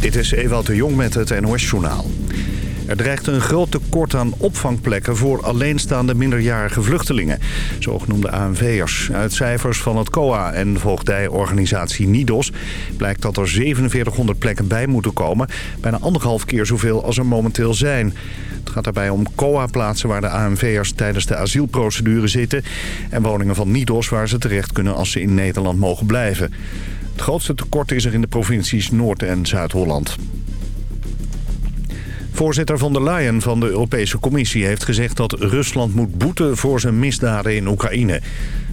Dit is Ewout de Jong met het NOS-journaal. Er dreigt een groot tekort aan opvangplekken voor alleenstaande minderjarige vluchtelingen. Zogenoemde ANV'ers. Uit cijfers van het COA en voogdijorganisatie NIDOS blijkt dat er 4700 plekken bij moeten komen. Bijna anderhalf keer zoveel als er momenteel zijn. Het gaat daarbij om COA-plaatsen waar de ANV'ers tijdens de asielprocedure zitten... en woningen van NIDOS waar ze terecht kunnen als ze in Nederland mogen blijven. Het grootste tekort is er in de provincies Noord- en Zuid-Holland. Voorzitter von der Leyen van de Europese Commissie heeft gezegd dat Rusland moet boeten voor zijn misdaden in Oekraïne.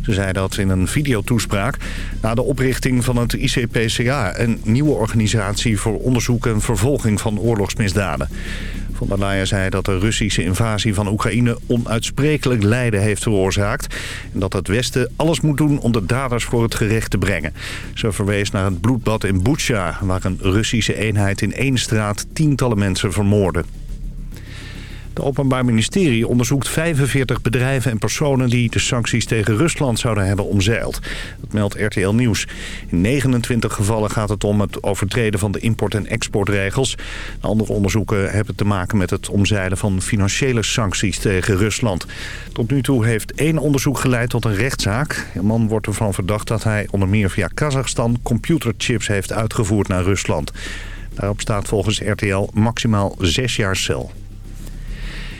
Ze zei dat in een videotoespraak na de oprichting van het ICPCA, een nieuwe organisatie voor onderzoek en vervolging van oorlogsmisdaden. Von der Leyen zei dat de Russische invasie van Oekraïne onuitsprekelijk lijden heeft veroorzaakt. En dat het Westen alles moet doen om de daders voor het gerecht te brengen. Ze verwees naar het bloedbad in Butsja, waar een Russische eenheid in één straat tientallen mensen vermoordde. Het Openbaar Ministerie onderzoekt 45 bedrijven en personen die de sancties tegen Rusland zouden hebben omzeild. Dat meldt RTL Nieuws. In 29 gevallen gaat het om het overtreden van de import- en exportregels. De andere onderzoeken hebben te maken met het omzeilen van financiële sancties tegen Rusland. Tot nu toe heeft één onderzoek geleid tot een rechtszaak. Een man wordt ervan verdacht dat hij onder meer via Kazachstan computerchips heeft uitgevoerd naar Rusland. Daarop staat volgens RTL maximaal zes jaar cel.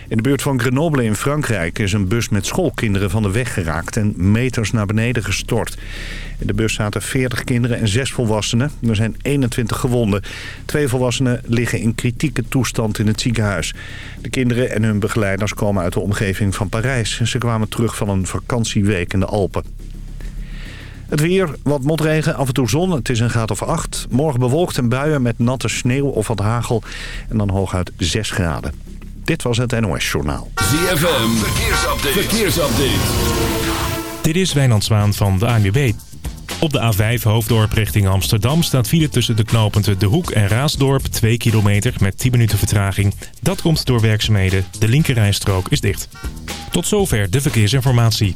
In de buurt van Grenoble in Frankrijk is een bus met schoolkinderen van de weg geraakt en meters naar beneden gestort. In de bus zaten 40 kinderen en 6 volwassenen. Er zijn 21 gewonden. Twee volwassenen liggen in kritieke toestand in het ziekenhuis. De kinderen en hun begeleiders komen uit de omgeving van Parijs. Ze kwamen terug van een vakantieweek in de Alpen. Het weer, wat motregen, af en toe zon. Het is een graad of 8. Morgen bewolkt en buien met natte sneeuw of wat hagel. En dan hooguit 6 graden. Dit was het NOS Journaal. ZFM, verkeersupdate. verkeersupdate. Dit is Wijnand Zwaan van de ANWB. Op de A5 Hoofddorp richting Amsterdam staat file tussen de knooppunten De Hoek en Raasdorp 2 kilometer met 10 minuten vertraging. Dat komt door werkzaamheden. De linkerrijstrook is dicht. Tot zover de verkeersinformatie.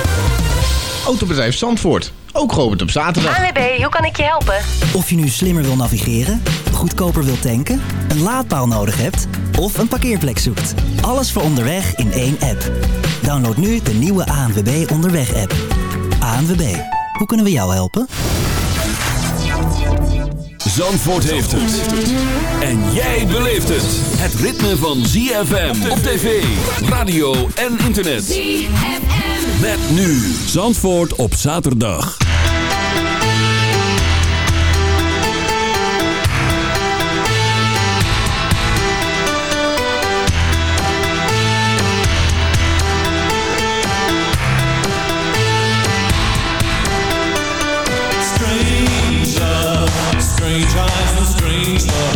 Autobedrijf Zandvoort, ook geopend op zaterdag. ANWB, hoe kan ik je helpen? Of je nu slimmer wil navigeren, goedkoper wil tanken, een laadpaal nodig hebt of een parkeerplek zoekt. Alles voor onderweg in één app. Download nu de nieuwe ANWB Onderweg app. ANWB, hoe kunnen we jou helpen? Zandvoort heeft het. En jij beleeft het. Het ritme van ZFM op tv, radio en internet. ZFM. Met nu Zandvoort op zaterdag. Strange love, strange eyes and strange love,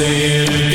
say it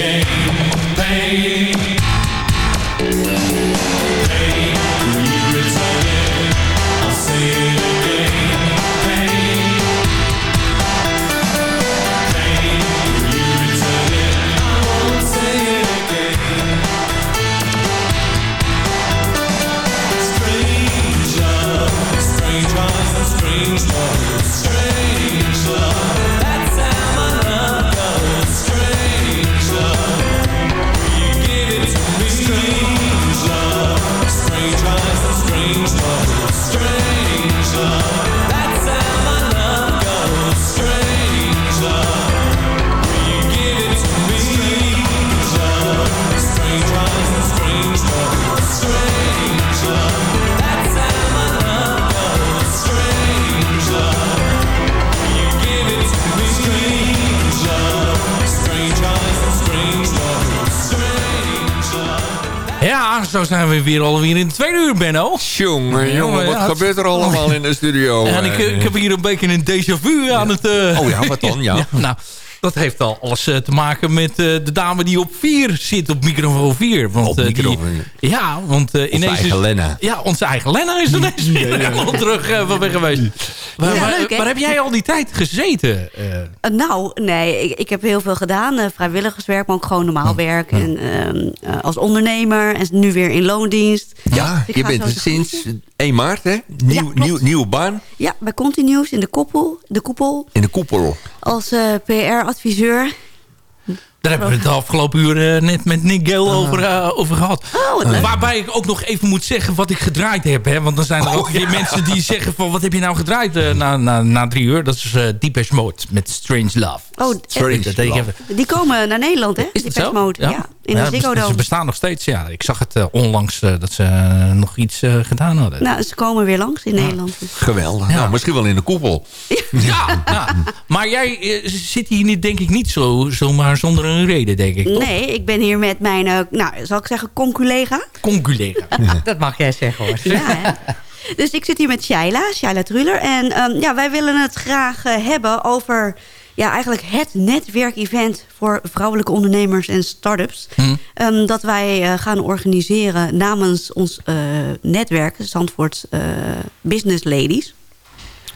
we weer alweer in het tweede uur, Benno. Jongen, jongen, wat ja, gebeurt er allemaal in de studio? En ik, eh? ik heb hier een beetje een déjà vu aan het... eh, Oh ja, wat dan? Ja. nou, dat heeft al alles eh, te maken met eh, de dame die op 4 zit, op microfoon 4. Want, Op eh, die- microfoon. ja, want eh, ineens eigen is, Lena. Ja, onze eigen Lena is ineens weer helemaal terug eh, van weg geweest. Waar, Ja, waar- leuk, hè? waar heb jij al die tijd gezeten? nou, nee, ik, ik heb heel veel gedaan. eh, vrijwilligerswerk, maar ook gewoon normaal werk. En ehm, eh, als ondernemer en nu weer in loondienst. Ja, Ik je bent er sinds groeten. 1 maart, hè? Nieuw, nieuw, nieuwe baan Ja, bij Continuous in de koepel. De koepel in de koepel. als eh, PR-adviseur. Daar hebben we het de afgelopen uur eh, net met Nick Gale over, eh, over gehad. Oh, wat leuk. Waarbij ik ook nog even moet zeggen wat ik gedraaid heb. Hè? Want dan zijn er Oh, ook weer mensen die zeggen van... wat heb je nou gedraaid eh, na, na, na drie uur? Dat is Deepesh Mode met Strange Love. Oh, Sorry, eh, dat ik even. Die komen naar Nederland, hè? Is? Mode. Ja. in de Ja, Ziggo Ze bestaan nog steeds, ja. Ik zag het onlangs dat ze nog iets gedaan hadden. Nou, ze komen weer langs in Nederland. Geweldig. Ja. Nou, misschien wel in de koepel. Ja, ja. maar jij zit hier niet, denk ik niet zo, zomaar zonder een reden, denk ik. toch? Nee, ik ben hier met mijn, eh, nou, zal ik zeggen, conculega. Conculega. Dat mag jij zeggen hoor. Ja, hè? Dus ik zit hier met Shaila, Shaila Truller. En ehm, ja, wij willen het graag eh, hebben over ja, eigenlijk het netwerkevent voor vrouwelijke ondernemers en start-ups. Hm. Ehm, dat wij eh, gaan organiseren namens ons eh, netwerk, Zandvoort eh, Business Ladies.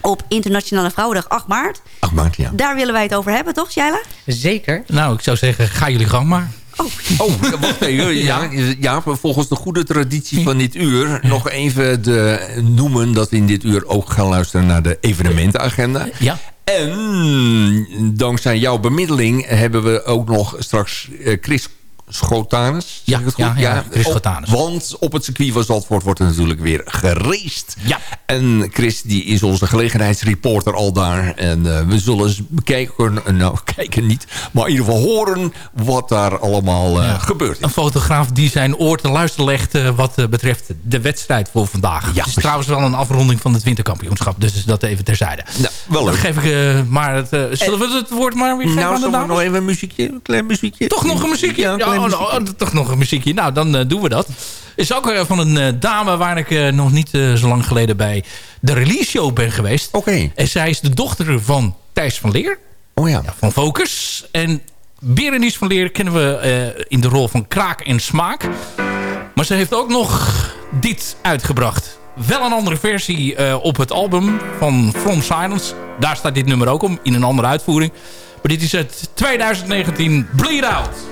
Op Internationale Vrouwendag 8 maart. 8 maart, ja. Daar willen wij het over hebben, toch Shaila? Zeker. Nou, ik zou zeggen, ga jullie gang maar. Oh, wacht even. Ja, ja, volgens de goede traditie van dit uur... nog even de, noemen dat we in dit uur ook gaan luisteren naar de evenementenagenda. Ja. En dankzij jouw bemiddeling hebben we ook nog straks eh, Chris Schotanus. Ja, zeg ik het goed? ja, ja, Chris Schotanus. Want op het circuit van Zandvoort wordt er natuurlijk weer gereest. Ja. En Chris die is onze gelegenheidsreporter al daar. En eh, we zullen eens bekijken, eh, nou kijken niet, maar in ieder geval horen wat daar allemaal eh, gebeurt. Een fotograaf die zijn oor te luisteren legt wat betreft de wedstrijd voor vandaag. het is precies. trouwens wel een afronding van het winterkampioenschap. Dus dat even terzijde. Nou, wel Dan geef ik eh, maar het... eh, zullen we het woord maar weer geven Nou, aan de dames? nog even een muziekje? Een klein muziekje? Toch nog een muziekje? Ja, een Ja, klein oh, nou, toch nog een muziekje. Nou, dan eh, doen we dat. Is ook van een dame waar ik nog niet zo lang geleden bij de release show ben geweest. Oké. En zij is de dochter van Thijs van Leer. Oh ja. van Focus. En Berenice van Leer kennen we in de rol van Kraak en Smaak. Maar ze heeft ook nog dit uitgebracht. Wel een andere versie eh, op het album van From Silence. Daar staat dit nummer ook om, in een andere uitvoering. Maar dit is het 2019 Bleed Out.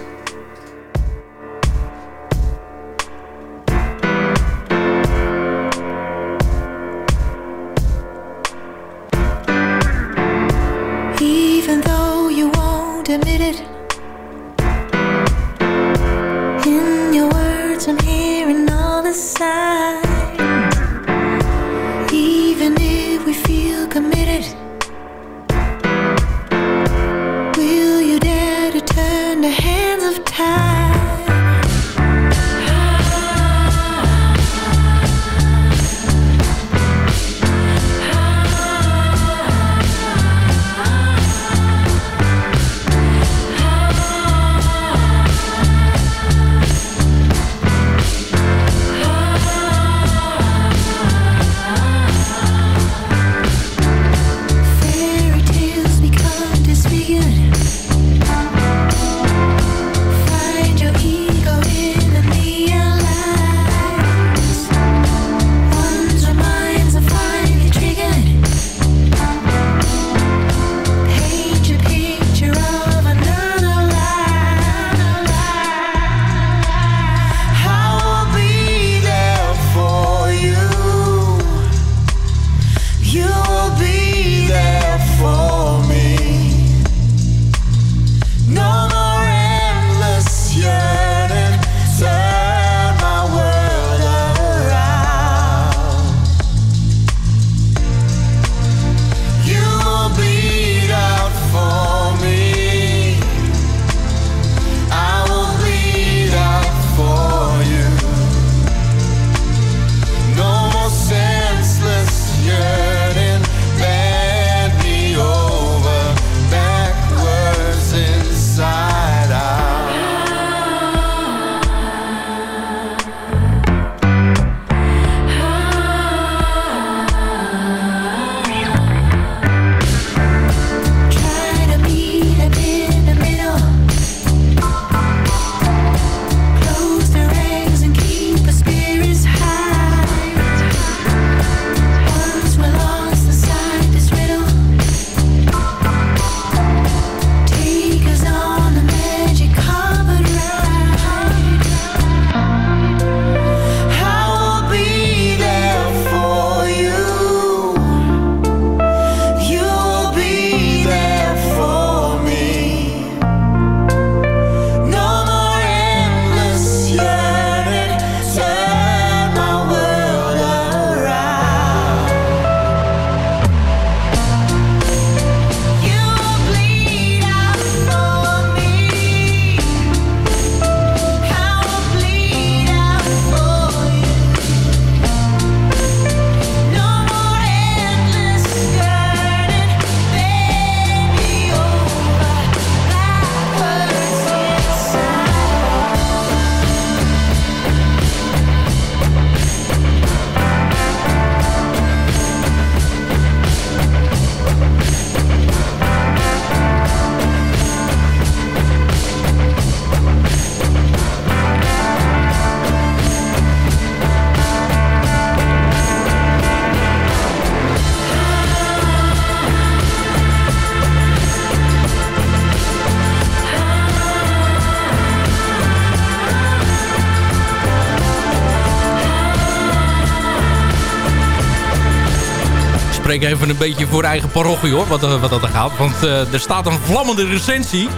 Spreek even een beetje voor eigen parochie hoor, wat, wat dat er gaat. Want eh, er staat een vlammende recensie.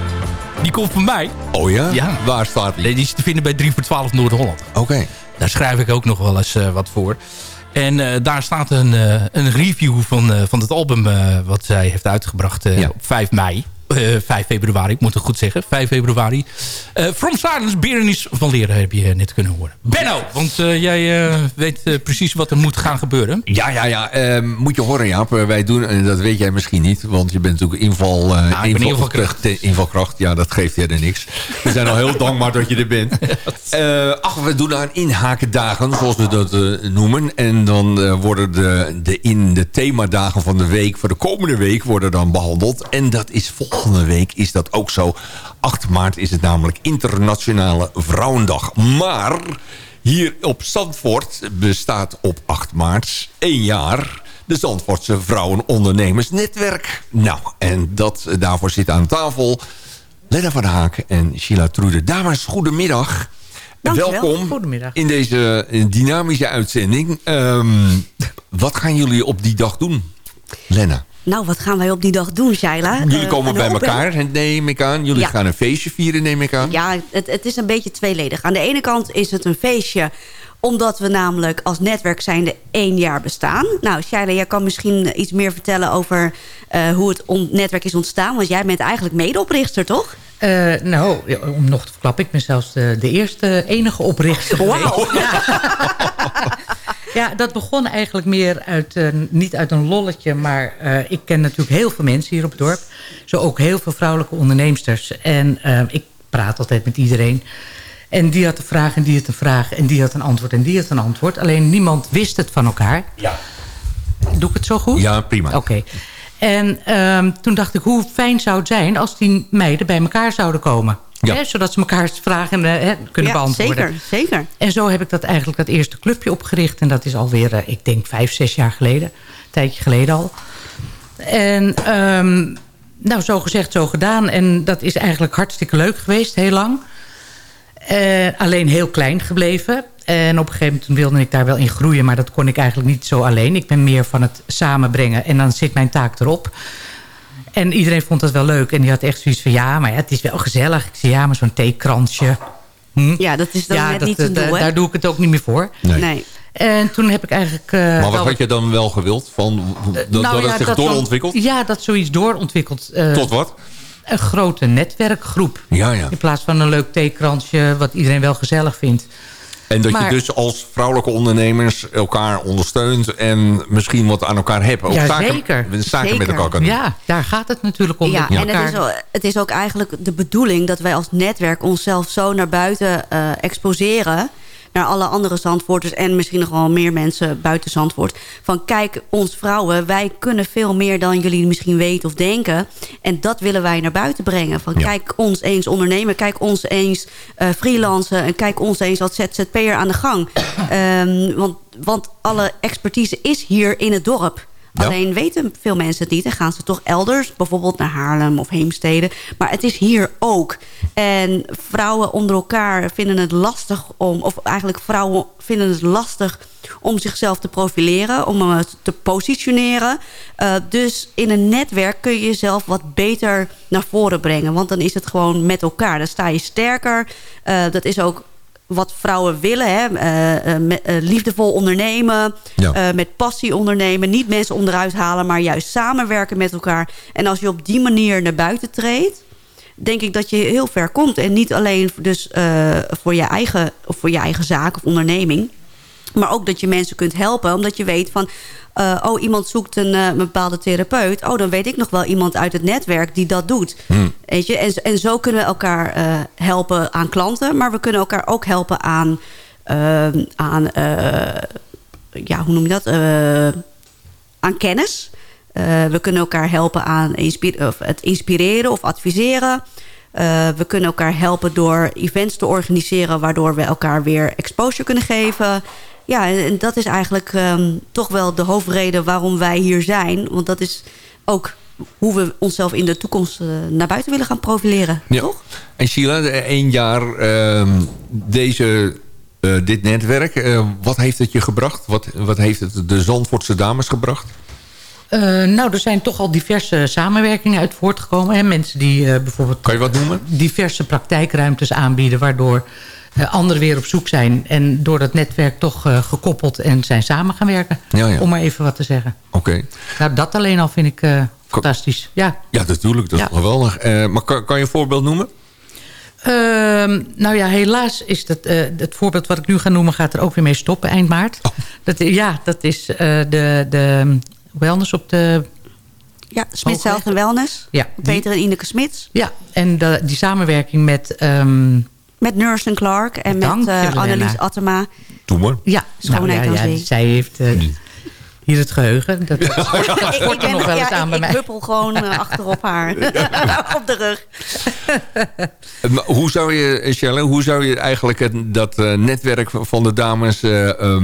Die komt van mij. Oh ja? Ja. Waar staat die? Die is te vinden bij 3 voor 12 Noord-Holland. Oké. Daar schrijf ik ook nog wel eens eh, wat voor. En eh, daar staat een, eh, een review van, eh, van het album eh, wat zij heeft uitgebracht eh, Ja. op 5 mei. Eh 5 februari, ik moet het goed zeggen. 5 februari. Eh, From Silence, Berenice van Leren heb je net kunnen horen. Benno, want eh, jij eh, weet eh, precies wat er moet gaan gebeuren. Ja, ja, ja. ehm, moet je horen, Jaap. Eh, Wij doen, en dat weet jij misschien niet... want je bent natuurlijk inval, eh, Nou, ik ben invalkracht. invalkracht. Ja, dat geeft verder niks. We zijn al heel dankbaar dat je er bent. Eh, ach, we doen aan inhakendagen, zoals we dat eh, noemen. En dan eh, worden de, de, in de themadagen van de week... voor de komende week worden dan behandeld. En dat is volgende week is dat ook zo. 8 maart is het namelijk Internationale Vrouwendag. Maar... Hier op Zandvoort bestaat op 8 maart één jaar de Zandvoortse Vrouwenondernemersnetwerk. Nou, en dat, daarvoor zit aan tafel Lena van Haak en Sheila Trude. Dames, goedemiddag. Dankjewel. Welkom Goedemiddag. in deze dynamische uitzending. Ehm, wat gaan jullie op die dag doen, Lena? Nou, wat gaan wij op die dag doen, Shaila? Jullie Eh, komen bij elkaar, neem ik aan. Jullie Ja. gaan een feestje vieren, neem ik aan. Ja, het, het is een beetje tweeledig. Aan de ene kant is het een feestje omdat we namelijk als netwerk zijnde één jaar bestaan. Nou, Shaila, jij kan misschien iets meer vertellen over eh, hoe het netwerk is ontstaan. Want jij bent eigenlijk medeoprichter, toch? Eh, nou, om nog te verklappen, ik ben zelfs de, de eerste enige oprichter Wauw. Ja. Ja, dat begon eigenlijk meer uit, eh, niet uit een lolletje... maar eh, ik ken natuurlijk heel veel mensen hier op het dorp. Zo ook heel veel vrouwelijke onderneemsters. En eh, ik praat altijd met iedereen. En die had een vraag en die had een vraag... en die had een antwoord en die had een antwoord. Alleen niemand wist het van elkaar. Ja. Doe ik het zo goed? Ja, prima. Oké. En ehm, toen dacht ik, hoe fijn zou het zijn... als die meiden bij elkaar zouden komen. Ja. Hè, zodat ze elkaar vragen eh, hè, kunnen ja, beantwoorden. zeker, zeker. En zo heb ik dat eigenlijk dat eerste clubje opgericht. En dat is alweer, eh, ik denk, vijf, zes jaar geleden. Een tijdje geleden al. En ehm, nou, zo gezegd, zo gedaan. En dat is eigenlijk hartstikke leuk geweest, heel lang. Eh, alleen heel klein gebleven. En op een gegeven moment wilde ik daar wel in groeien... maar dat kon ik eigenlijk niet zo alleen. Ik ben meer van het samenbrengen. En dan zit mijn taak erop. En iedereen vond dat wel leuk. En die had echt zoiets van... ja, maar ja, het is wel gezellig. Ik zei, ja, maar zo'n theekransje... Hm? Ja, dat is dan ja, net dat, niet te eh, doen? Daar doe ik het ook niet meer voor. Nee. Nee. En toen heb ik eigenlijk... eh, Maar wat had je dan wel gewild? Van, dat, dat nou het ja, zich dat dan- doorontwikkelt? Ja, dat zoiets doorontwikkelt. eh, Tot wat? Een grote netwerkgroep. Ja, ja. In plaats van een leuk theekransje... wat iedereen wel gezellig vindt. En dat Maar- je dus als vrouwelijke ondernemers elkaar ondersteunt... en misschien wat aan elkaar hebt. Ook Ja, zaken, zeker. zaken met elkaar kan doen. Ja, daar gaat het natuurlijk om. Ja, en het is, ook, het is ook eigenlijk de bedoeling dat wij als netwerk onszelf zo naar buiten eh, exposeren. Naar alle andere Zandvoorters en misschien nog wel meer mensen buiten Zandvoort. Van kijk, ons vrouwen, wij kunnen veel meer dan jullie misschien weten of denken. En dat willen wij naar buiten brengen. Van Ja. kijk ons eens ondernemen, kijk ons eens eh freelancen. En kijk ons eens als ZZP'er aan de gang. Ehm, want, want alle expertise is hier in het dorp. Alleen weten veel mensen het niet en gaan ze toch elders, bijvoorbeeld naar Haarlem of Heemstede. Maar het is hier ook. En vrouwen onder elkaar vinden het lastig om, of eigenlijk vrouwen vinden het lastig om zichzelf te profileren, om eh, te positioneren. Eh, dus in een netwerk kun je jezelf wat beter naar voren brengen. Want dan is het gewoon met elkaar. Dan sta je sterker. Eh, dat is ook wat vrouwen willen. Hè? Eh, eh, met- eh, liefdevol ondernemen. Ja. met passie ondernemen. Niet mensen onderuit halen, maar juist samenwerken met elkaar. En als je op die manier naar buiten treedt... denk ik dat je heel ver komt. En niet alleen dus, voor, je eigen, of voor je eigen zaak of onderneming... Maar ook dat je mensen kunt helpen. Omdat je weet van... eh, oh, iemand zoekt een, eh, een bepaalde therapeut. Oh, dan weet ik nog wel iemand uit het netwerk die dat doet. Weet je? En, en zo kunnen we elkaar eh, helpen aan klanten. Maar we kunnen elkaar ook helpen aan... eh, aan ja, hoe noem je dat? Aan kennis. We kunnen elkaar helpen aan of het inspireren of adviseren. We kunnen elkaar helpen door events te organiseren... waardoor we elkaar weer exposure kunnen geven. Ja, en, en dat is eigenlijk ehm, toch wel de hoofdreden waarom wij hier zijn. Want dat is ook hoe we onszelf in de toekomst eh, naar buiten willen gaan profileren. Ja. Toch? En Sheila, één jaar ehm, deze, eh, dit netwerk. eh, wat heeft het je gebracht? Wat, wat heeft het de Zandvoortse dames gebracht? Eh, nou, er zijn toch al diverse samenwerkingen uit voortgekomen. Hè? Mensen die eh, bijvoorbeeld Kan je wat noemen? diverse praktijkruimtes aanbieden... waardoor anderen weer op zoek zijn... en door dat netwerk toch eh, gekoppeld en zijn samen gaan werken. Ja, ja. Om maar even wat te zeggen. Oké. Nou, dat alleen al vind ik eh, fantastisch. Ja. Ja, natuurlijk. Dat is Ja. geweldig. Eh, maar kan, kan je een voorbeeld noemen? Ehm, nou ja, helaas is dat, eh, het voorbeeld wat ik nu ga noemen... gaat er ook weer mee stoppen eind maart. Oh. Dat, ja, dat is eh, de, de wellness op de... Ja, Smit Health Wellness. Ja, die- Peter en Ineke Smits. Ja, en de, die samenwerking met... ehm, Met Nurse Clark en Dank met je, eh. Annelies Attema. Doe maar. ja, Schoonheid nou, ja, zij heeft eh, hier het geheugen. Dat, dat wordt er nog wel eens ja, aan bij ik, ik mij. huppel gewoon eh, achterop haar. op de rug. Maar Hoe zou je, Shelley, hoe zou je eigenlijk het, dat netwerk van de dames eh,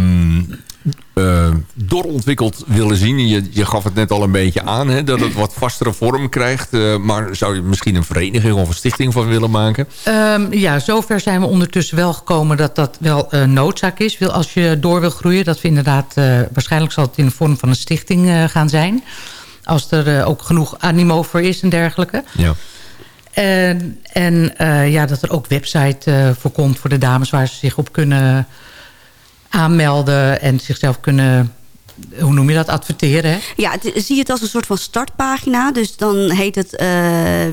eh, doorontwikkeld willen zien? Je, je gaf het net al een beetje aan, hè, dat het wat vastere vorm krijgt. eh, maar zou je misschien een vereniging of een stichting van willen maken? Ehm, ja, zover zijn we ondertussen wel gekomen dat dat wel een noodzaak is. Wil, als je door wil groeien, dat we inderdaad... waarschijnlijk zal het in de vorm van een stichting gaan zijn. Als er ook genoeg animo voor is en dergelijke. Ja. En, en ja, dat er ook website voor komt voor de dames... waar ze zich op kunnen aanmelden en zichzelf kunnen... Hoe noem je dat? Adverteren? Ja, zie het als een soort van startpagina. Dus dan heet het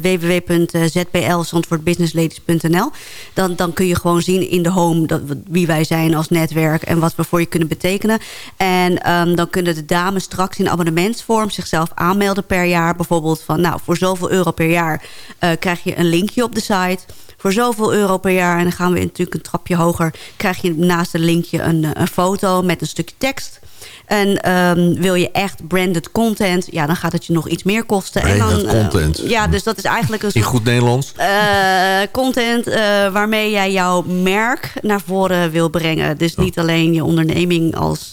www.zblzandvoortbusinessladies.nl. Dan, dan kun je gewoon zien in de home dat, wie wij zijn als netwerk... en wat we voor je kunnen betekenen. En ehm, dan kunnen de dames straks in abonnementsvorm zichzelf aanmelden per jaar. Bijvoorbeeld van, nou, voor zoveel euro per jaar eh, krijg je een linkje op de site... Voor zoveel euro per jaar, en dan gaan we natuurlijk een trapje hoger... krijg je naast een linkje een, eh, een foto met een stukje tekst... En ehm, wil je echt branded content, ja, dan gaat het je nog iets meer kosten. en Branded dan, eh, content. ja, dus dat is eigenlijk een In goed Nederlands? eh, content waarmee jij jouw merk naar voren wil brengen. Dus niet alleen je onderneming als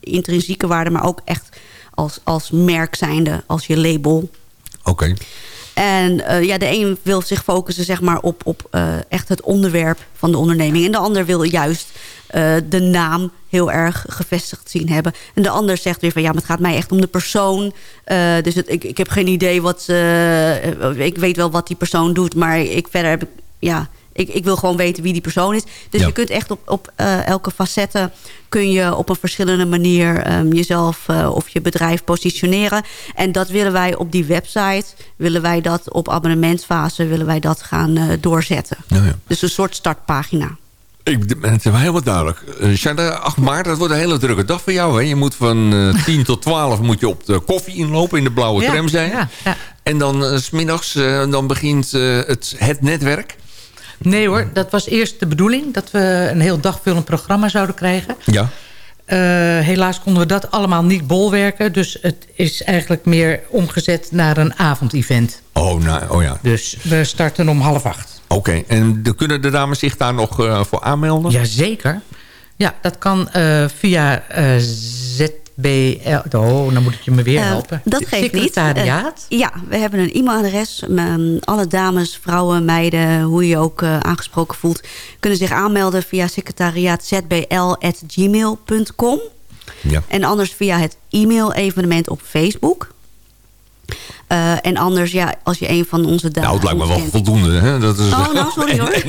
intrinsieke waarde, maar ook echt als, als merk zijnde, als je label. Oké. En eh, ja, de een wil zich focussen zeg maar, op, op eh, echt het onderwerp van de onderneming. En de ander wil juist eh, de naam heel erg gevestigd zien hebben. En de ander zegt weer van ja, maar het gaat mij echt om de persoon. Dus ik, ik heb geen idee wat... ik weet wel wat die persoon doet, maar ik verder heb ik... Ja, ik, ik wil gewoon weten wie die persoon is. Dus Ja. je kunt echt op, op eh, elke facette... kun je op een verschillende manier ehm, jezelf eh, of je bedrijf positioneren. En dat willen wij op die website... willen wij dat op abonnementsfase willen wij dat gaan eh, doorzetten. Ja, ja. Dus een soort startpagina. Ik, het is wel helemaal duidelijk. Uh, Shanna, 8 maart, dat wordt een hele drukke dag voor jou. Hè? Je moet van eh 10 tot 12 moet je op de koffie inlopen, in de blauwe Ja, tram zijn. ja, ja. En dan s smiddags uh, dan begint uh, het, het netwerk. Nee hoor, dat was eerst de bedoeling. Dat we een heel dagvullend programma zouden krijgen. Ja. Uh, helaas konden we dat allemaal niet bolwerken. Dus het is eigenlijk meer omgezet naar een avondevent. Oh, nou, oh ja. Dus we starten om half acht. Oké, okay. en de, kunnen de dames zich daar nog uh, voor aanmelden? Jazeker. Ja, dat kan uh, via uh, ZBL... Oh, dan moet ik je me weer helpen. dat geeft Secretariaat? niet. ja, we hebben een e-mailadres. Um, alle dames, vrouwen, meiden, hoe je je ook aangesproken voelt... kunnen zich aanmelden via secretariaatzbl.gmail.com. Ja. En anders via het e-mail-evenement op Facebook... Uh, en anders, ja, als je een van onze dames... Nou, het lijkt me wel kent. voldoende. Hè? Dat is... Oh, nou, sorry hoor.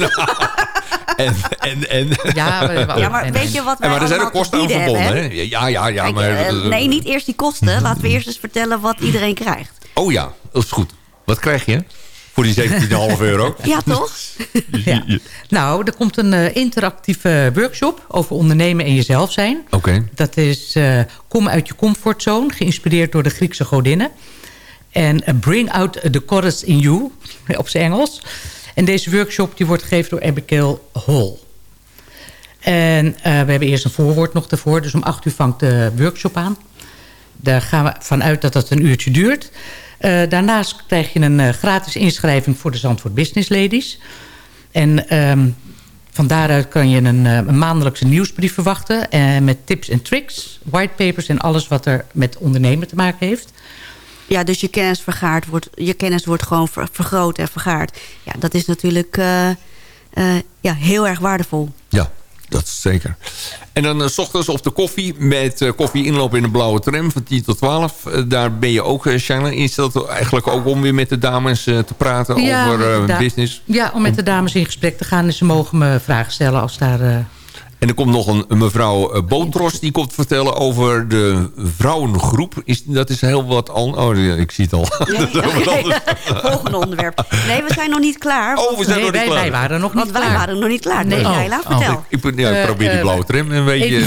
En, en, en. Ja, maar, ja, maar weet je wat wij Maar er zijn ook kosten aan verbonden, hè? Ja, ja, ja. Kijk, maar, uh, nee, niet eerst die kosten. Laten we eerst eens vertellen wat iedereen krijgt. Oh ja, dat is goed. Wat krijg je voor die 17,5 euro? ja, toch? ja. Nou, er komt een uh, interactieve workshop over ondernemen en jezelf zijn. Oké. Okay. Dat is uh, Kom uit je comfortzone, geïnspireerd door de Griekse godinnen. En uh, Bring out the goddess in you, op zijn Engels. En deze workshop die wordt gegeven door Abigail Hall. En uh, we hebben eerst een voorwoord nog ervoor. Dus om acht uur vangt de workshop aan. Daar gaan we vanuit dat dat een uurtje duurt. Uh, daarnaast krijg je een uh, gratis inschrijving voor de Zandvoort Business Ladies. En um, van daaruit kan je een, een maandelijkse nieuwsbrief verwachten. Met tips en tricks, whitepapers en alles wat er met ondernemen te maken heeft. Ja, dus je kennis vergaard wordt, je kennis wordt gewoon ver, vergroot en vergaard. Ja, dat is natuurlijk uh, uh, ja, heel erg waardevol. Ja. Dat is zeker. En dan eh, s ochtends op de koffie met eh, koffie inlopen in de blauwe tram van 10 tot 12. Eh, daar ben je ook, uh, Shanna, ingesteld eigenlijk ook om weer met de dames eh, te praten Ja, over eh, business. Ja, om met de dames in gesprek te gaan. En ze mogen me vragen stellen als daar... eh, En er komt nog een, een mevrouw uh, Bootros die komt vertellen over de vrouwengroep. Is, dat is heel wat al. Oh, ik zie het al. Volgende onderwerp. Nee, we zijn nog niet klaar. Oh, we zijn nee, nog niet wij, klaar. wij waren nog Want niet wij klaar. waren nog niet klaar. Nee, Nee. Leila, Oh, vertel. Ik, ik, ja, ik Eh, probeer die eh, blauwe tram een beetje...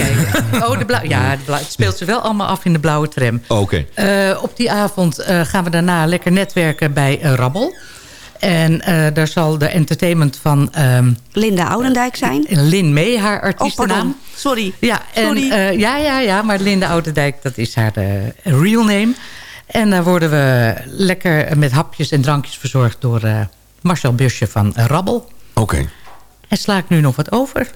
Oh, de blauw, ja, de het speelt ze wel allemaal af in de blauwe tram. Oh, Oké. Eh, op die avond eh, gaan we daarna lekker netwerken bij eh, Rabbel. En eh, daar zal de entertainment van ehm Linda Oudendijk zijn. Lin May, haar Oh, artiestennaam. pardon. Sorry. Ja, en, Sorry. eh, ja, ja, ja, maar Linda Oudendijk, dat is haar eh, real name. En daar worden we lekker met hapjes en drankjes verzorgd door eh, Marcel Busje van eh, Rabbel. Oké. En sla ik nu nog wat over?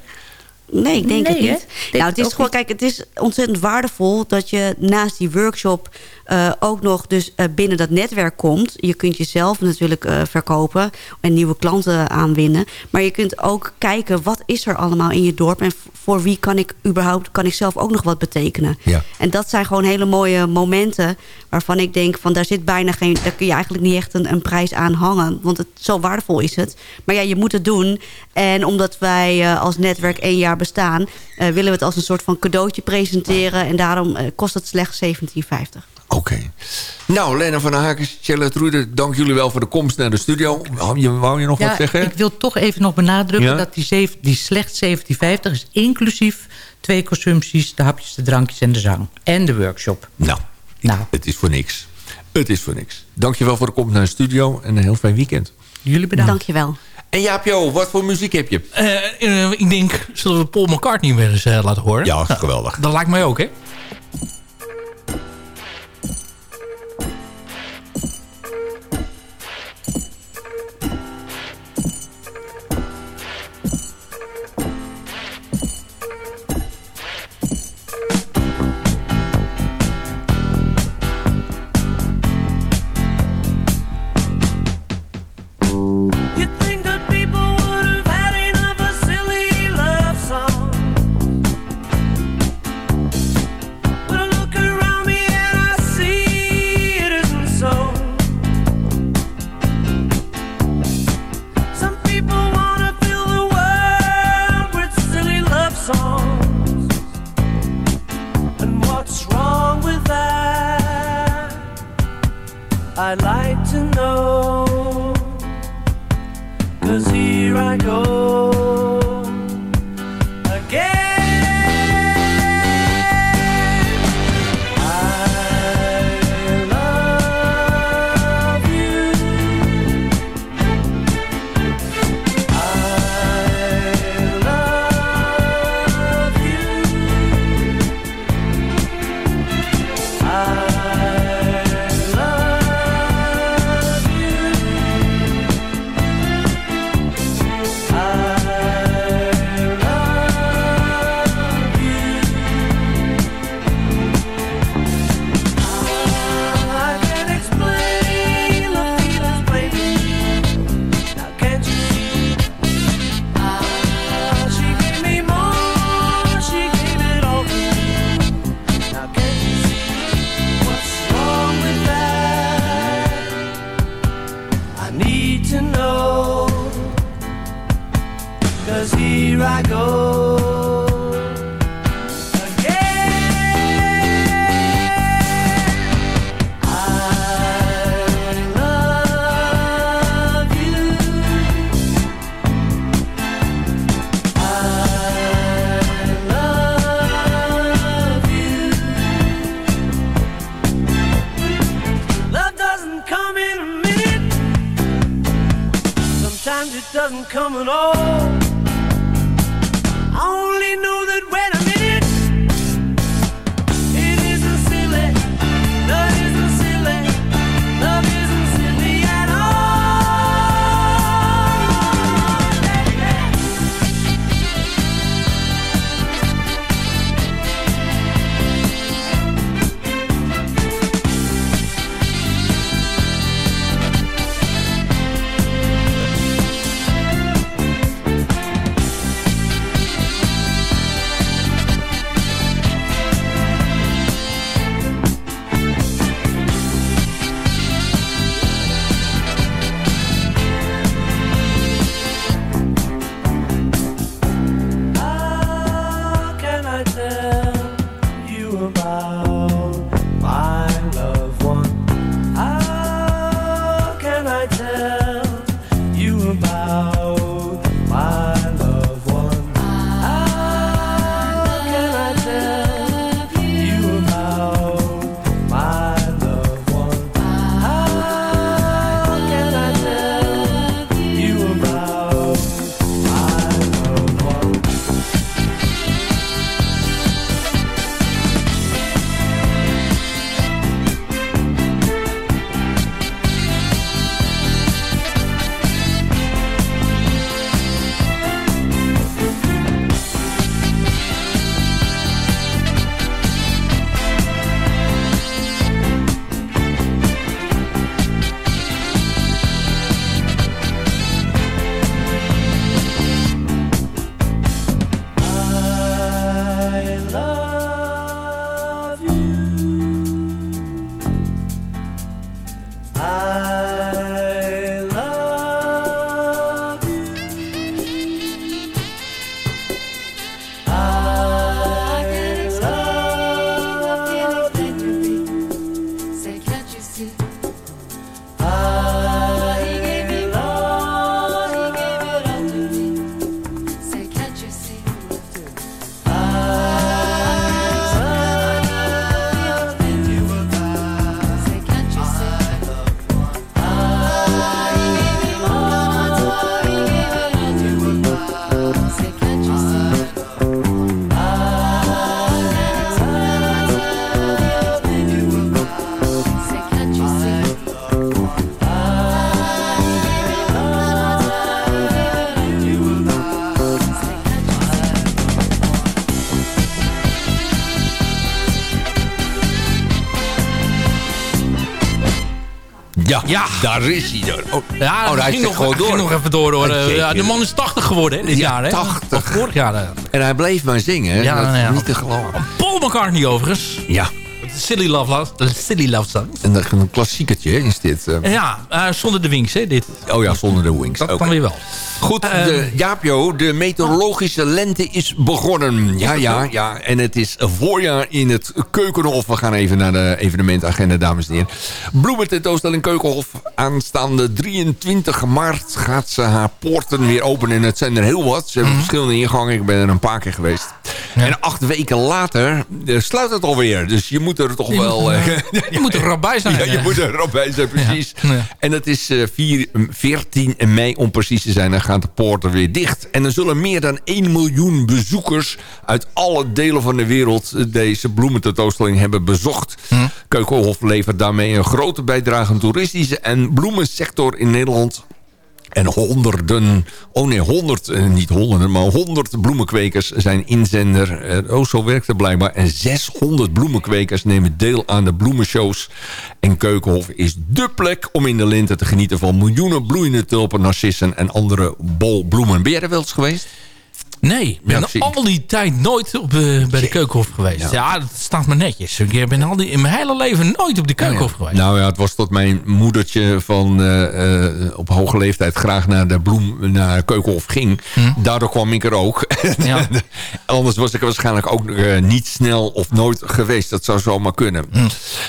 Nee, ik denk Nee, het niet. Denk Nou, het het is gewoon, kijk, het is ontzettend waardevol dat je naast die workshop eh, ook nog dus eh, binnen dat netwerk komt. Je kunt jezelf natuurlijk eh, verkopen en nieuwe klanten aanwinnen. Maar je kunt ook kijken wat is er allemaal in je dorp en voor wie kan ik überhaupt kan ik zelf ook nog wat betekenen. Ja. En dat zijn gewoon hele mooie momenten waarvan ik denk van daar zit bijna geen, daar kun je eigenlijk niet echt een, een prijs aan hangen. Want het, zo waardevol is het. Maar ja, je moet het doen. En omdat wij als netwerk één jaar bestaan, willen we het als een soort van cadeautje presenteren. En daarom kost het slechts 17,50. Oké. Nou, Lena van der Haken, Charlotte Roeder, dank jullie wel voor de komst naar de studio. Wou je, wou je nog wat zeggen? ik wil toch even nog benadrukken Ja? dat die, zeven, die slechts 1750 is inclusief twee consumpties, de hapjes, de drankjes en de zang. En de workshop. Nou, Nou, het is voor niks. Het is voor niks. Dankjewel voor de komst naar de studio en een heel fijn weekend. jullie bedankt. Dankjewel. En Jaapjo, wat voor muziek heb je? Eh, eh, ik denk, zullen we Paul McCartney weer eens eh, laten horen? Ja, geweldig. Dat lijkt mij ook, hè? Sometimes it doesn't come at all. Ja, daar is hij. Oh, Ja, oh, hij ging, nog, gewoon ging nog even door. Hoor. Zeker. Ja, de man is 80 geworden hè, dit Ja, jaar. Hè? 80. Of vorig jaar. hè. En hij bleef maar zingen. Ja, dat is niet te geloven. Paul McCartney overigens. Ja, Silly Love, Silly Love Song. en dat- een klassiekertje is dit. eh. Ja, eh, zonder de wings, hè, dit. Oh ja, zonder de wings. Dat kan weer wel. Goed, Ehm. de, Jaapjo, de meteorologische lente is begonnen. Ja, ja, ja. En het is voorjaar in het Keukenhof. We gaan even naar de evenementagenda, dames en heren. Bloemententoonstelling Keukenhof. Aanstaande 23 maart gaat ze haar poorten weer openen. En het zijn er heel wat. Ze hebben verschillende ingangen. Ik ben er een paar keer geweest. En acht weken later eh, sluit het alweer. Dus je moet er toch Je wel... moet, eh, Je moet er rap bij zijn. ja, je moet er erop bij zijn, precies. Ja. En dat is eh, 4, 14 mei om precies te zijn. Dan gaat de poorten weer dicht. En er zullen meer dan 1 miljoen bezoekers... uit alle delen van de wereld eh, deze bloemententoonstelling hebben bezocht. Hm. Keukenhof levert daarmee een grote bijdrage aan toeristische en bloemensector in Nederland. En honderden, oh nee, honderd, eh, niet honderden, maar honderd bloemenkwekers zijn inzender. Eh, Oh, zo werkt het blijkbaar. En 600 bloemenkwekers nemen deel aan de bloemenshows. En Keukenhof is dé plek om in de lente te genieten van miljoenen bloeiende tulpen, narcissen en andere bolbloemen. Ben jij er wel eens geweest? Nee, ik ben al die tijd nooit op, eh, bij de Keukenhof geweest. Ja. dat staat me netjes. Ik ben al die, in mijn hele leven nooit op de Keukenhof geweest. Nou ja, het was tot mijn moedertje van eh, eh, op hoge leeftijd graag naar de bloem, naar Keukenhof ging. Daardoor kwam ik er ook. Hm. Ja. Anders was ik er waarschijnlijk ook niet snel of nooit geweest. Dat zou zomaar kunnen. Hm.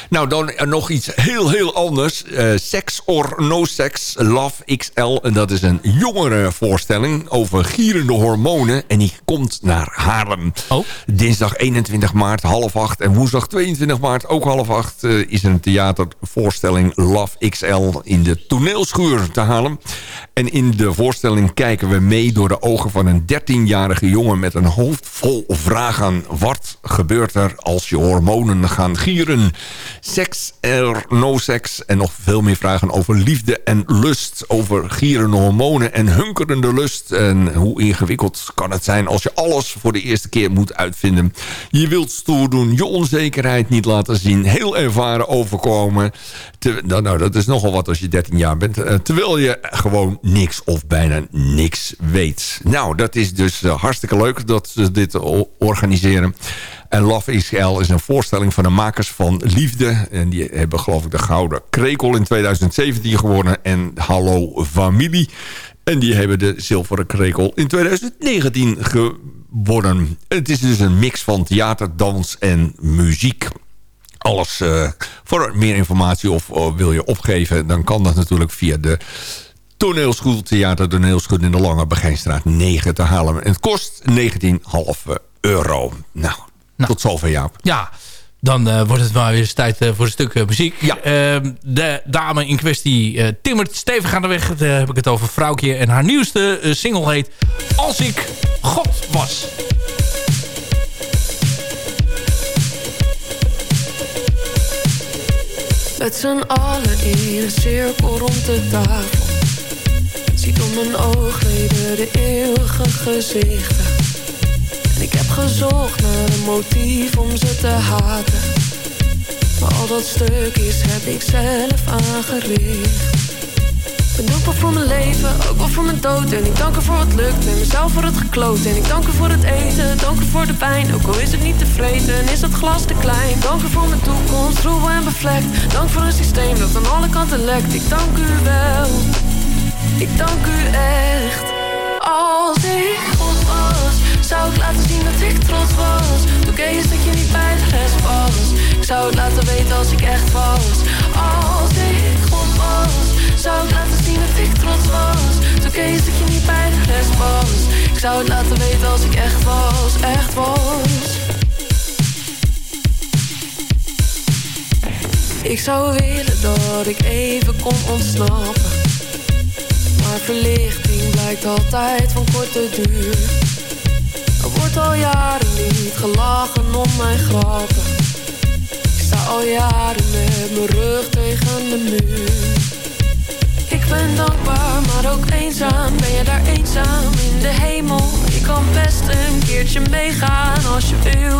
Nou, dan nog iets heel, heel anders. Sex or No Sex, Love XL. En dat is een jongere voorstelling over gierende hormonen. En die komt naar Haarlem. Oh. Dinsdag 21 maart, half acht. En woensdag 22 maart, ook half acht... eh, is er een theatervoorstelling Love XL in de toneelschuur te Haarlem. En in de voorstelling kijken we mee door de ogen van een 13-jarige jongen... met een hoofd vol vragen. Wat gebeurt er als je hormonen gaan gieren? Seks er no seks. En nog veel meer vragen over liefde en lust. Over gierende hormonen en hunkerende lust. En hoe ingewikkeld kan het zijn als je alles voor de eerste keer moet uitvinden. Je wilt stoer doen, je onzekerheid niet laten zien. Heel ervaren overkomen. Te- nou, nou, dat is nogal wat als je 13 jaar bent. Eh, terwijl je gewoon niks of bijna niks weet. Nou, dat is dus eh, hartstikke leuk dat ze dit organiseren. En Love Israel is een voorstelling van de makers van Liefde. En die hebben geloof ik de Gouden Krekel in 2017 gewonnen. En Hallo Familie. En die hebben de Zilveren Krekel in 2019 gewonnen. Het is dus een mix van theater, dans en muziek. Alles eh, voor meer informatie of eh, wil je opgeven... dan kan dat natuurlijk via de toneelschool, theater, toneelschool in de Lange Begijnstraat 9 te halen. En het kost 19,5 euro. Nou, tot zover Jaap. Ja, dan eh, wordt het maar weer eens tijd eh, voor een stuk eh, muziek. Ja. Ehm, de dame in kwestie eh, timmert stevig aan de weg. Daar heb ik het over Vrouwtje. En haar nieuwste single heet Als ik God was. Met z'n allen in een cirkel rond de tafel Ziet om mijn oogleden de eeuwige gezichten En ik heb gezocht naar een motief om ze te haten. Maar al dat stuk is heb ik zelf aangericht. Ben dankbaar voor mijn leven, ook wel voor mijn dood. En ik dank er voor wat lukt en mezelf voor het gekloot. En ik dank er voor het eten, dank er voor de pijn Ook al is het niet tevreden, is het glas te klein. Dank er voor mijn toekomst, troebel en bevlekt. Dank voor een systeem dat aan alle kanten lekt. Ik dank u wel, ik dank u echt. Als ik zou ik laten zien dat ik trots was. Toen kees dat je niet bij de rest was Ik zou het laten weten als ik echt was. Als ik God was zou ik laten zien dat ik trots was. Toen kees dat je niet bij de rest was Ik zou het laten weten als ik echt was, echt was. Ik zou willen dat ik even kon ontsnappen. Maar verlichting blijkt altijd van korte duur Er wordt al jaren niet gelachen om mijn grappen Ik sta al jaren met mijn rug tegen de muur ik ben dankbaar, maar ook eenzaam. Ben je daar eenzaam in de hemel? Ik kan best een keertje meegaan als je wil.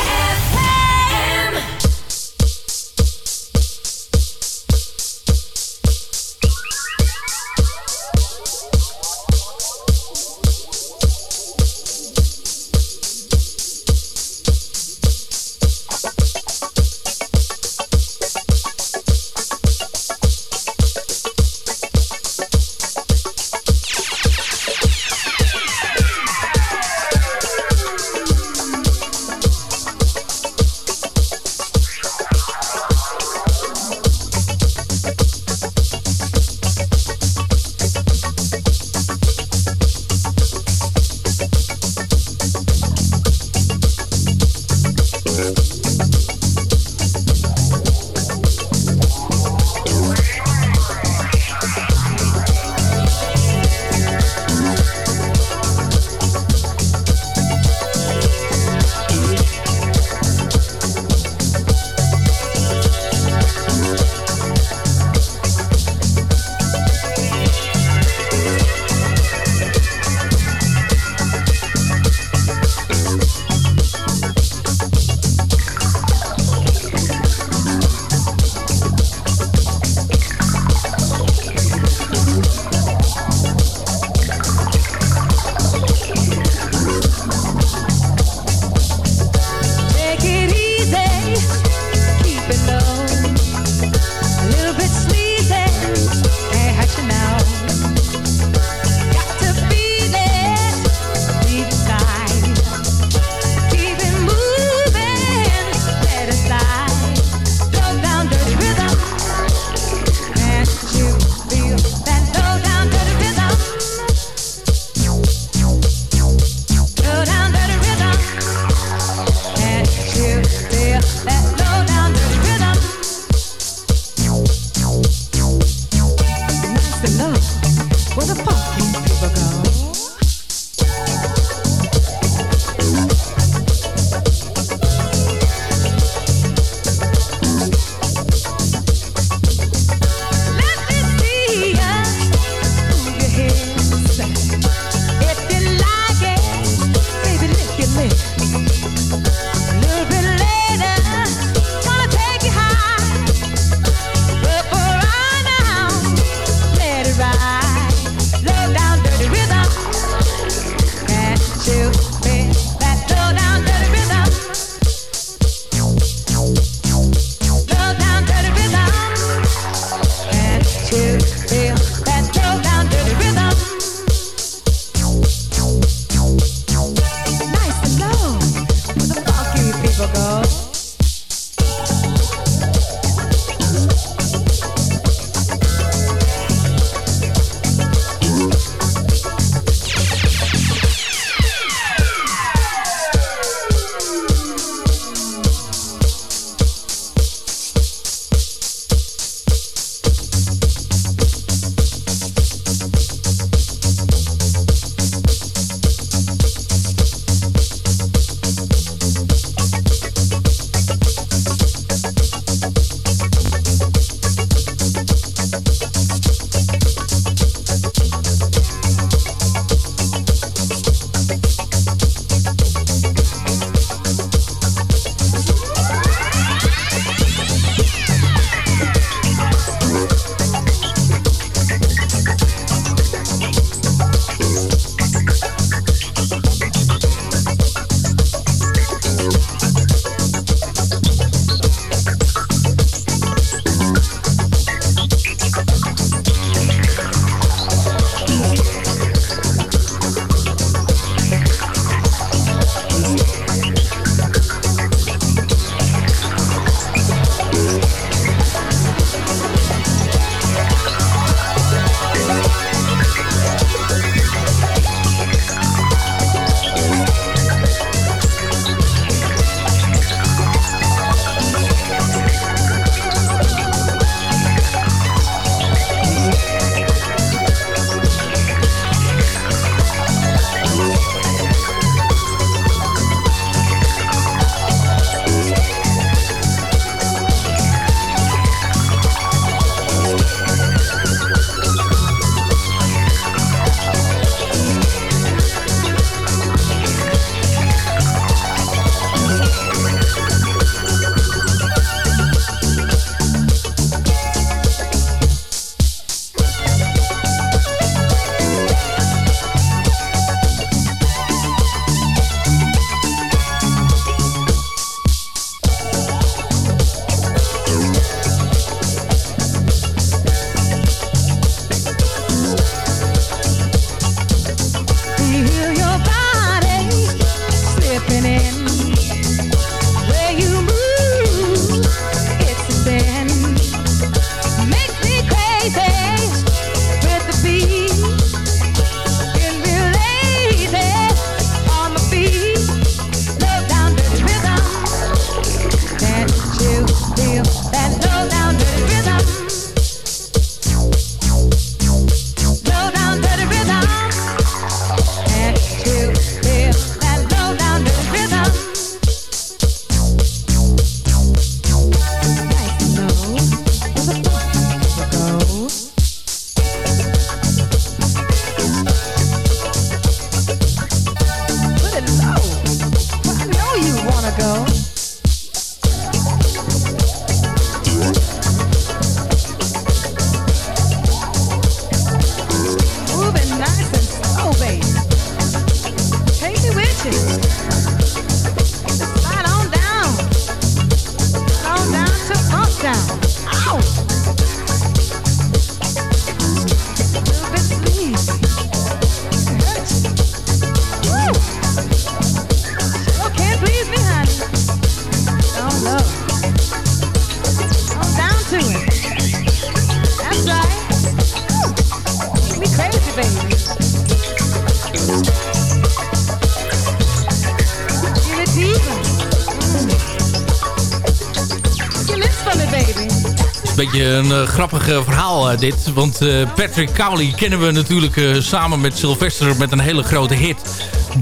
Een eh, grappig eh, verhaal eh, dit. Want Patrick Cowley kennen we natuurlijk samen met Sylvester met een hele grote hit.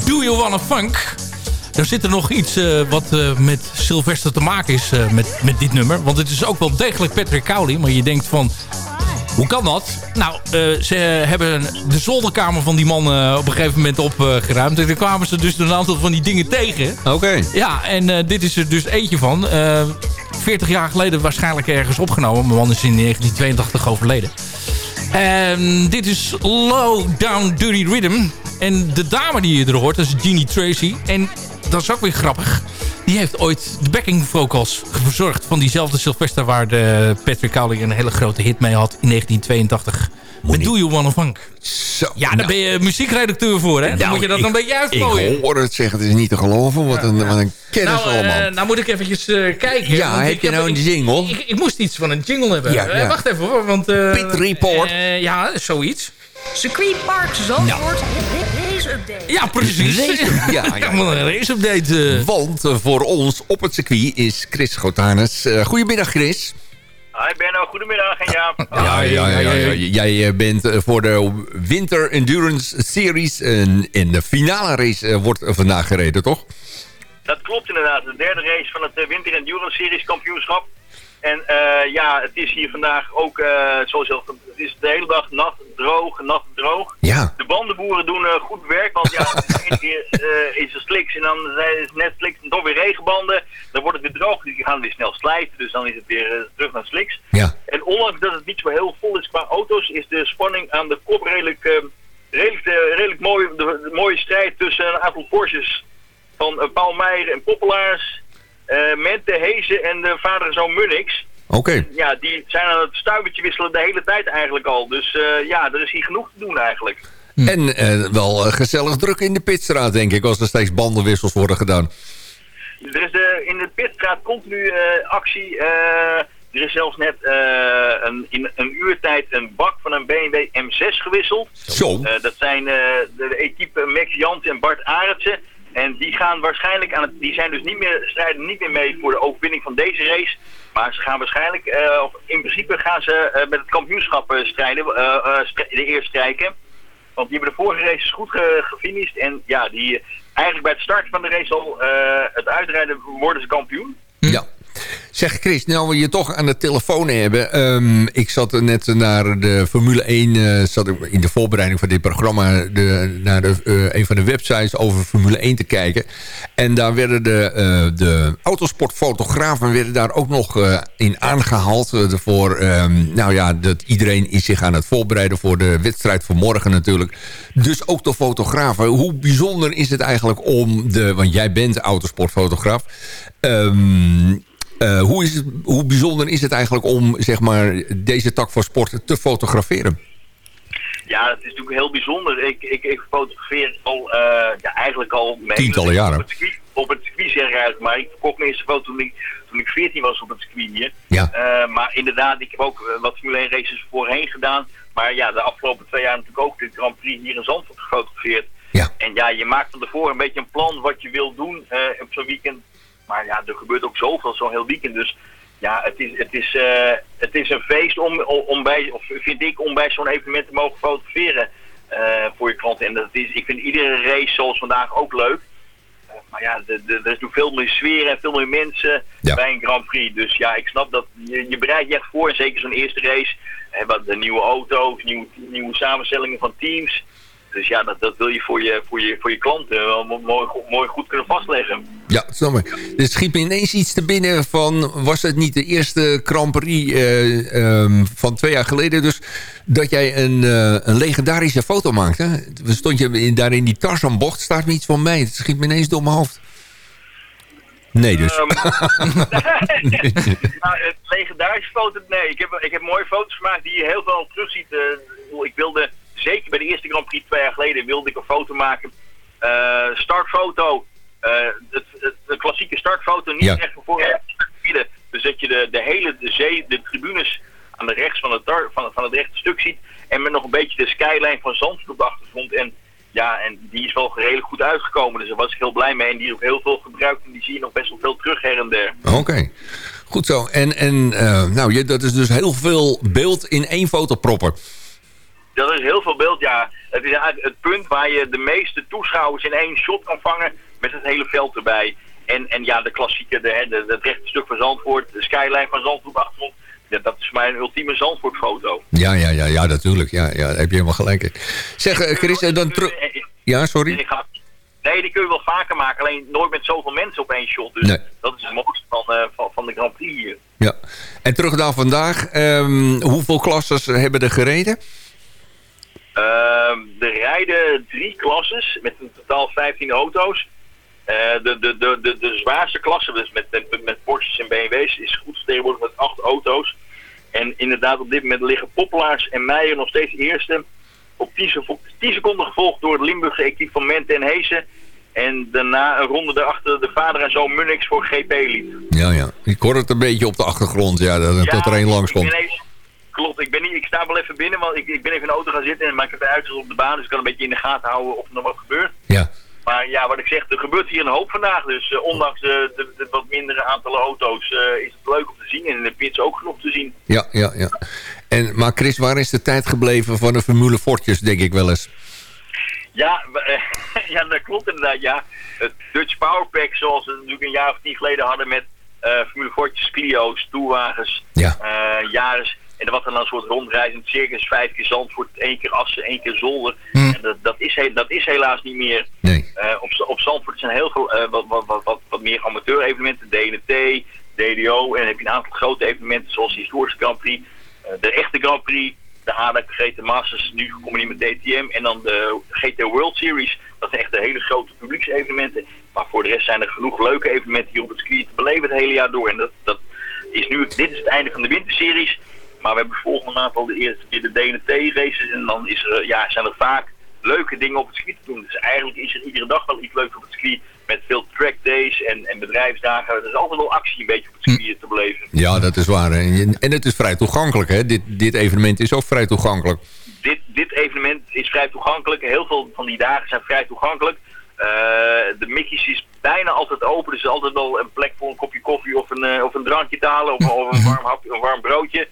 Do You Wanna Funk? Er zit er nog iets wat met Sylvester te maken is met, met dit nummer. Want het is ook wel degelijk Patrick Cowley. Maar je denkt van, hoe kan dat? Nou, ze hebben de zolderkamer van die man op een gegeven moment opgeruimd. en daar kwamen ze dus een aantal van die dingen tegen. Oké. Ja, en dit is er dus eentje van. Eh 40 jaar geleden waarschijnlijk ergens opgenomen. Mijn man is in 1982 overleden. En dit is Low Down Dirty Rhythm. En de dame die je er hoort, dat is Jeannie Tracy. En dat is ook weer grappig. Die heeft ooit de backing vocals verzorgd van diezelfde Sylvester... waar de Patrick Cowley een hele grote hit mee had in 1982. Met Do You Wanna Funk. Zo, Ja, daar ben je muziekredacteur voor, hè? Dan Nou, moet je dat ik- een beetje uitplooien. Ik hoor het zeggen, het is niet te geloven. Wat een, wat een kennis Nou, allemaal. nou moet ik eventjes eh, kijken. Ja, heb ik je nou een jingle? Ik, ik, moest iets van een jingle hebben. Ja, Eh, wacht even hoor, want... eh, Pit Report. eh, ja, zoiets. Circuitpark Zandvoort. Race update. Ja, precies. Race- ja, ja, een race-update. eh. Want voor ons op het circuit is Chris Gotanus. Eh goedemiddag Chris. Hi Benno, goedemiddag en Jaap. Ja, ja, ja, ja. Jij eh, bent eh, voor de Winter Endurance Series. En in de finale race eh, wordt vandaag gereden, toch? Dat klopt inderdaad, de derde race van het eh, Winter Endurance Series kampioenschap. En eh, ja, het is hier vandaag ook, eh, zoals je al, het is de hele dag nat, droog, nat, droog. Ja. De bandenboeren doen eh, goed werk, want ja, de ene keer is er sliks en dan is het net sliks en toch weer regenbanden. Dan wordt het weer droog, dus die gaan weer snel slijten, dus dan is het weer terug naar sliks. Ja. En ondanks dat het niet zo heel vol is qua auto's, is de spanning aan de kop redelijk, redelijk, redelijk mooi. De, de mooie strijd tussen een aantal Porsches van Paul Meijer en Poppelaars, eh Mente Hezen en de vader en zoon Munnix. Oké. Ja, die zijn aan het stuivertje wisselen de hele tijd eigenlijk al. Dus eh, ja, er is hier genoeg te doen eigenlijk. En eh, wel gezellig druk in de pitstraat, denk ik, als er steeds bandenwissels worden gedaan. Er is eh, in de pitstraat continu eh, actie. eh, er is zelfs net eh, een, in een uurtijd een bak van een BMW M6 gewisseld. Zo. Eh, dat zijn eh, de, de E-type Max Jans en Bart Arendsen. En die gaan waarschijnlijk aan het, die zijn dus niet meer, strijden niet meer mee voor de overwinning van deze race. Maar ze gaan waarschijnlijk, eh, of in principe gaan ze eh, met het kampioenschap eh, strijden, stri- de eerst strijken. Want die hebben de vorige races goed ge gefinished. En ja, die eigenlijk bij het starten van de race al het uitrijden worden ze kampioen. Ja. Zeg Chris, nou we je toch aan de telefoon hebben. ehm, ik zat net naar de Formule 1, eh, zat ik in de voorbereiding van dit programma... De, naar de, eh, een van de websites over Formule 1 te kijken. En daar werden de, eh, de autosportfotografen werden daar ook nog in aangehaald. eh, voor, ehm, nou ja, dat iedereen is zich aan het voorbereiden voor de wedstrijd van morgen natuurlijk. Dus ook de fotografen. Hoe bijzonder is het eigenlijk om de... Want jij bent autosportfotograaf. Ehm, eh, hoe, is het, hoe bijzonder is het eigenlijk om zeg maar, deze tak van sport te fotograferen? Ja, het is natuurlijk heel bijzonder. Ik, ik, ik fotografeer al, eh, ja, eigenlijk al... Tientallen jaren. Op het op het circuit zeg ik eigenlijk, maar ik verkocht mijn eerste foto toen ik, toen ik 14 was op het circuit hier. Ja. Eh, maar inderdaad, ik heb ook wat Formule 1 races voorheen gedaan. Maar ja, de afgelopen twee jaar natuurlijk ook de Grand Prix hier in Zandvoort gefotografeerd. Ja. En ja, je maakt van tevoren een beetje een plan wat je wil doen op zo'n weekend. Maar ja, er gebeurt ook zoveel zo'n heel weekend. Dus ja, het is, het is, eh, het is een feest om, om, bij, of vind ik, om bij zo'n evenement te mogen fotograferen eh, voor je klanten. En dat is, ik vind iedere race zoals vandaag ook leuk. Eh, maar ja, er is natuurlijk veel meer sfeer en veel meer mensen Ja. bij een Grand Prix. Dus ja, ik snap dat je, je bereidt je echt voor. Zeker zo'n eerste race. En wat de nieuwe auto's, nieuwe, nieuwe samenstellingen van teams. Dus ja, dat, dat wil je voor je, voor je, voor je klanten wel mo- mooi, mooi goed kunnen vastleggen. Ja, snap ik. Er schiet me ineens iets te binnen van... was het niet de eerste Grand Prix eh, ehm, van twee jaar geleden... dus dat jij een, eh, een legendarische foto maakte? We stond je in, daar in die Tarzanbocht, staat me iets van mij. Het schiet me ineens door mijn hoofd. Nee dus. Ehm, nou, het legendarische foto, nee. Ik heb, ik heb mooie foto's gemaakt die je heel veel. Eh, ik bedoel, ik wilde, zeker bij de eerste Grand Prix twee jaar geleden, wilde ik een foto maken. Eh, startfoto. Eh, het, het, de klassieke startfoto, niet Ja. echt van voor midden. Dus dat je de, de hele de zee, de tribunes aan de rechts van het, tar- van, van het rechte stuk ziet. En met nog een beetje de skyline van Zandvoort op de achtergrond. En ja, en die is wel redelijk goed uitgekomen. Dus daar was ik heel blij mee. En die is ook heel veel gebruikt. En die zie je nog best wel veel terug her en der. Oké. Goed zo. En, en eh, nou, je, dat is dus heel veel beeld in één foto proppen. Dat is heel veel beeld, ja. Het is eigenlijk het punt waar je de meeste toeschouwers in één shot kan vangen met het hele veld erbij. En, en ja, de klassieke, de, het rechte stuk van Zandvoort, de skyline van Zandvoort op de achtergrond. Ja, dat is voor mij een ultieme Zandvoort-foto. Ja, ja, ja, ja, natuurlijk. Ja, ja, daar heb je helemaal gelijk in. Zeg, eh, Chris, en dan terug... Ja, sorry. Nee, die kun je wel vaker maken, alleen nooit met zoveel mensen op één shot. Dus Nee. dat is het mooiste van, eh, van, van de Grand Prix hier. Ja. En terug naar vandaag. Ehm, hoeveel klasses hebben er gereden? Ehm, er rijden drie klasses met in totaal 15 auto's. Eh, de, de, de, de, de zwaarste klasse, dus met, met, met Porsches en BMW's, is goed vertegenwoordigd met acht auto's. En inderdaad, op dit moment liggen Poppelaars en Meijer nog steeds eerste. Op 10, sevo- 10 seconden gevolgd door het Limburgse equipement en Heesen. En daarna een ronde daarachter de vader en zoon Munix voor GP liep. Ja, ja. Ik hoor het een beetje op de achtergrond. Ja, dat, dat er één Ik ben even- klopt, ik, ben niet, ik sta wel even binnen, want ik, ik ben even in de auto gaan zitten. Maar ik heb de uitzicht op de baan, dus ik kan een beetje in de gaten houden of er nog wat gebeurt. Ja. Maar ja, wat ik zeg, er gebeurt hier een hoop vandaag. Dus eh, ondanks de, de, de wat mindere aantallen auto's eh, is het leuk om te zien. En in de pits ook genoeg te zien. Ja, ja, ja. En, maar Chris, waar is de tijd gebleven van de Formule Fortjes, denk ik wel eens? Ja, eh, ja, dat klopt inderdaad. Ja. Het Dutch Powerpack, zoals we het natuurlijk een jaar of tien geleden hadden met Formule Fortjes, Clio's, toerwagens, Ja. Jaris. En er was dan een soort rondreizend circus, vijf keer Zandvoort, één keer Assen, één keer Zolder. En dat, dat, is, dat is helaas niet meer. Nee. Eh, op, op Zandvoort zijn heel veel eh, wat, wat, wat, meer amateur-evenementen, DNT, DDO. En dan heb je een aantal grote evenementen zoals de historische Grand Prix, eh, de echte Grand Prix, de ADAC GT Masters, nu gecombineerd met DTM. En dan de GT World Series. Dat zijn echt de hele grote publieksevenementen. Maar voor de rest zijn er genoeg leuke evenementen hier op het circuit te beleven het hele jaar door. En dat, dat is nu, dit is het einde van de winterseries. Maar we hebben volgende maand al de eerste keer de DNT-races. En dan is er, ja, zijn er vaak leuke dingen op het circuit te doen. Dus eigenlijk is er iedere dag wel iets leuks op het circuit. Met veel track days en, en bedrijfsdagen. Er is altijd wel actie een beetje op het circuit te beleven. Ja, dat is waar. En En het is vrij toegankelijk, hè? Dit, dit evenement is ook vrij toegankelijk. dit, dit evenement is vrij toegankelijk. Heel veel van die dagen zijn vrij toegankelijk. Eh, de Mickey's is bijna altijd open. Dus er is altijd wel een plek voor een kopje koffie of een, eh, of een drankje te halen. Of, of een, warm hapje, een warm broodje.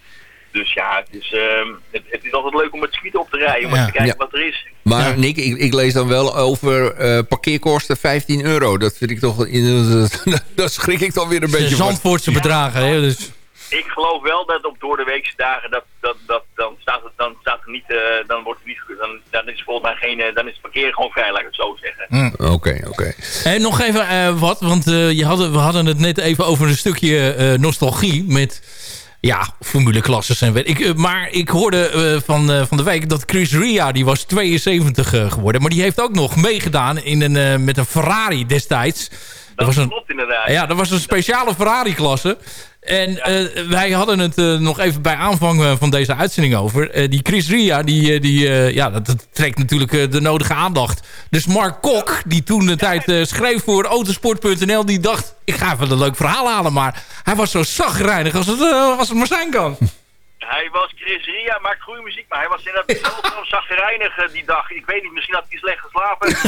Dus ja, het is, ehm, het, het is altijd leuk om het schieten op te rijden. Om Ja. te kijken Ja. wat er is. Maar Nick, ik, ik lees dan wel over eh, parkeerkosten 15 euro. Dat vind ik toch... dat schrik ik dan weer een beetje van. Zandvoortse bedragen, hè, dus... Ik geloof wel dat op door de weekse dagen dat, dat, dat, dan staat het, dan staat het niet, eh, dan wordt het niet, dan, dan is volgens mij geen, eh, dan is het parkeren gewoon vrij, laat ik het zo zeggen. Oké, oké. En nog even eh, wat, want eh, je hadden, we hadden het net even over een stukje eh, nostalgie met ja, formuleklasses en weet ik. eh, maar ik hoorde eh, van, eh, van de week dat Chris Ria, die was 72 eh, geworden. Maar die heeft ook nog meegedaan in een, met een Ferrari destijds. Dat, was een, Klopt inderdaad. ja, dat was een speciale Ferrari-klasse. En eh, wij hadden het eh, nog even bij aanvang eh, van deze uitzending over. Die Chris Ria, die, die, ja, dat, trekt natuurlijk de nodige aandacht. Dus Mark Kok, die toen de tijd schreef voor autosport.nl... die dacht, ik ga even een leuk verhaal halen. Maar hij was zo zagrijnig als het, als het maar zijn kan. Hij was Chris Ria, maakt goede muziek, maar hij was inderdaad zo zagrijnig eh, die dag. Ik weet niet, misschien had hij slecht geslapen. maar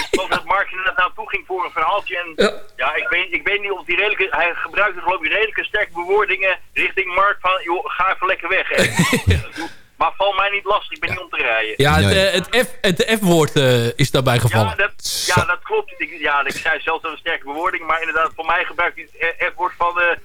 ik geloof dat Mark inderdaad naartoe ging voor een verhaaltje. En ja, ik, weet, ik weet niet of hij redelijke... Hij gebruikte geloof ik redelijke sterke bewoordingen richting Mark van... joh, ga even lekker weg. hè. maar val mij niet lastig, ik ben niet om te rijden. Ja, het, eh, het F- het F-woord eh, is daarbij gevallen. Ja, dat, ja, dat klopt. Ik, ja, ik zei zelf dat een sterke bewoording, maar inderdaad, voor mij gebruikt hij het F-woord van de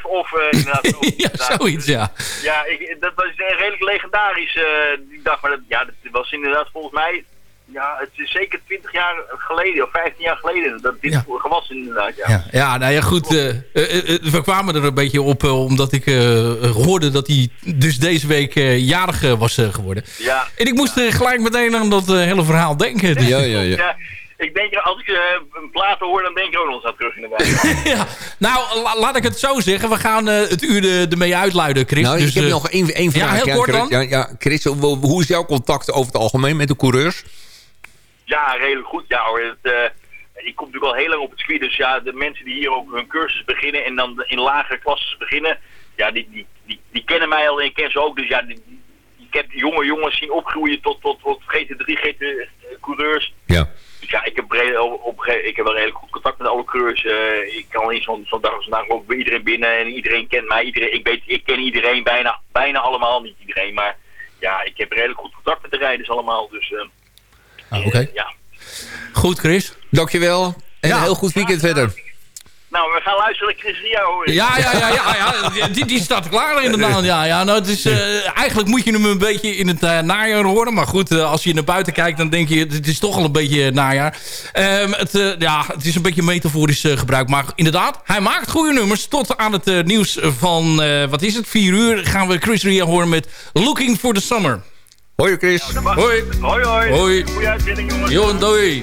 F of eh, inderdaad. zo. ja, zoiets, ja. Ja, ik, dat was redelijk legendarisch eh, die dag. Maar dat, ja, dat was inderdaad volgens mij ja, het is zeker 20 jaar geleden of 15 jaar geleden dat dit Ja. gewas inderdaad. Ja. Ja, ja, nou ja, goed. eh, we kwamen er een beetje op omdat ik eh, hoorde dat hij dus deze week eh, jarig was geworden. Ja. En ik moest gelijk meteen aan dat hele verhaal denken. Ja, ja, ja. Ik denk, als ik eh, een platen hoor, dan denk ik ook nog eens aan terug inderdaad. ja. Nou, la- laat ik het zo zeggen. We gaan eh, het uur er- ermee uitluiden, Chris. Nou, Dus, ik heb eh, nog één, één vraag. Ja, heel kort Chris. dan. Ja, ja, Chris, hoe is jouw contact over het algemeen met de coureurs? Ja, redelijk goed. Ja hoor. Het, eh, ik kom natuurlijk al heel lang op het circuit. Dus ja, de mensen die hier ook hun cursus beginnen en dan in lagere klasses beginnen. Ja, die, die, die, die kennen mij al en ik ken ze ook. Dus ja, die, die- ik heb jonge jongens zien opgroeien tot, tot, tot GT3, GT-coureurs. Ja. Dus ja, ik heb, breed, op, op, ik heb wel redelijk goed contact met alle coureurs. Eh, ik kan in zo'n zo'n dag als vandaag ook bij iedereen binnen en iedereen kent mij. Iedereen, ik, weet, ik ken iedereen, bijna, bijna allemaal, niet iedereen. Maar ja, ik heb redelijk goed contact met de rijders allemaal. Dus eh, Ah, Oké. ja. Goed, Chris. Dankjewel. En een heel goed weekend verder. Nou, we gaan luisteren naar Chris Ria hoor. ik. Ja, ja, ja, ja, ja. Die, die staat klaar inderdaad. Ja, ja, nou, het is, eh, eigenlijk moet je hem een beetje in het eh, najaar horen. Maar goed, eh, als je naar buiten kijkt, dan denk je... het is toch al een beetje najaar. Ehm, het, eh, ja, het is een beetje metaforisch gebruik. Maar inderdaad, hij maakt goede nummers. Tot aan het nieuws van, eh, wat is het, 4 uur... gaan we Chris Ria horen met Looking for the Summer. Hoi Chris. Hoi. Hoi, hoi. Hoi. Goeie uitzending, jongens. Jo, doei.